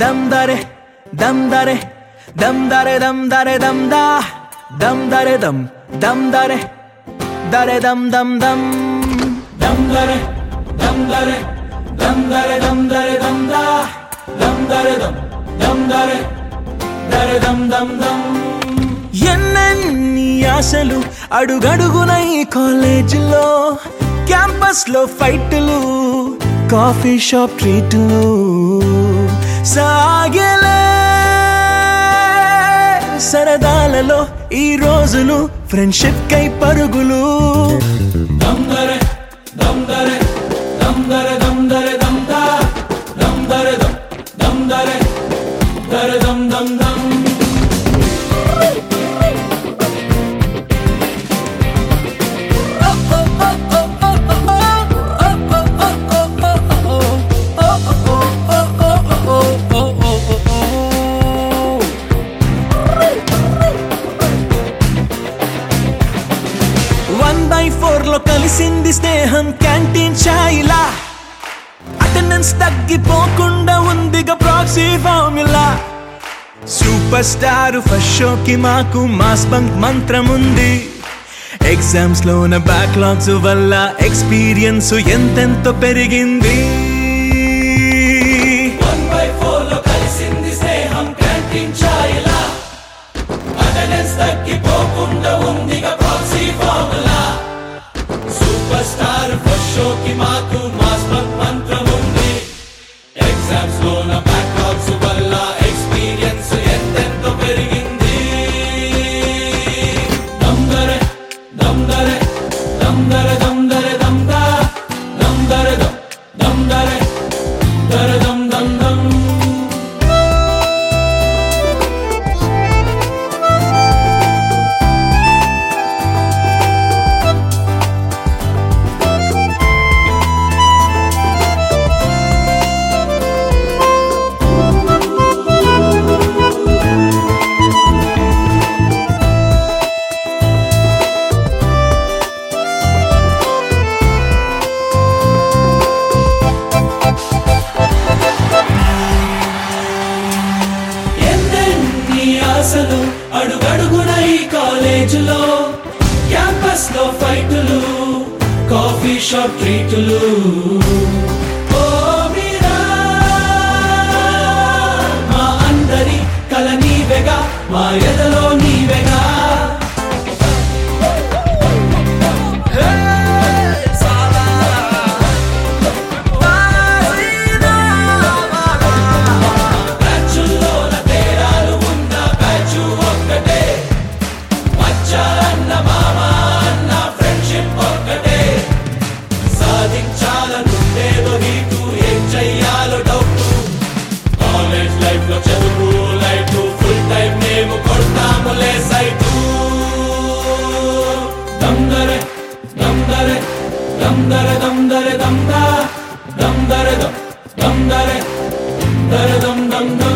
దమ్ దరే దమ్ దరే దమ్ దరే దమ్ దరే దమ్ దా దమ్ దరే దమ్ దమ్ దరే దరే దమ్ దమ్ దమ్ దమ్ దరే దమ్ దరే దమ్ దరే దమ్ దరే దమ్ దా దమ్ దరే దమ్ దమ్ దరే దరే దమ్ దమ్ దమ్ ఎన్నెన్ని ఆశలు అడుగడుగున ఈ కాలేజీలో క్యాంపస్లో ఫైట్లు కాఫీ షాప్ ట్రీట్లు సాగలే సరదాలలో ఈ రోజులు ఫ్రెండ్షిప్ కై పరుగులు దమ్దరే దమ్దరే దమ్దరే దమ్దరే కలిసింది స్నేహం క్యాంటీన్ ఛాయిలా. అటెండెన్స్ తగ్గిపోకుండా ఉందిగా proxy formula. Super star first షోకి మాకు మాస్ బంక్ మంత్రం ఉంది ఎగ్జామ్స్ లోన బ్యాక్లాగ్స్ వల్ల ఎక్స్పీరియన్స్ ఎంతెంతో పెరిగింది. వన్ బై స్టార్ ఫస్ట్ ఆశలు అడుగడుగున ఈ కాలేజీలో క్యాంపస్లో ఫైటులు కాఫీ షాప్ ట్రీటులు. లైఫ్లో చదువు లైఫ్ ఫుల్ టైం మేము కొడతాములే సైటు దమ్దరే దమ్దరే దమ్దరే దమ్దరే దమ్దా దమ్దరే దమ్ దమ్దరే దరే దమ్ దమ్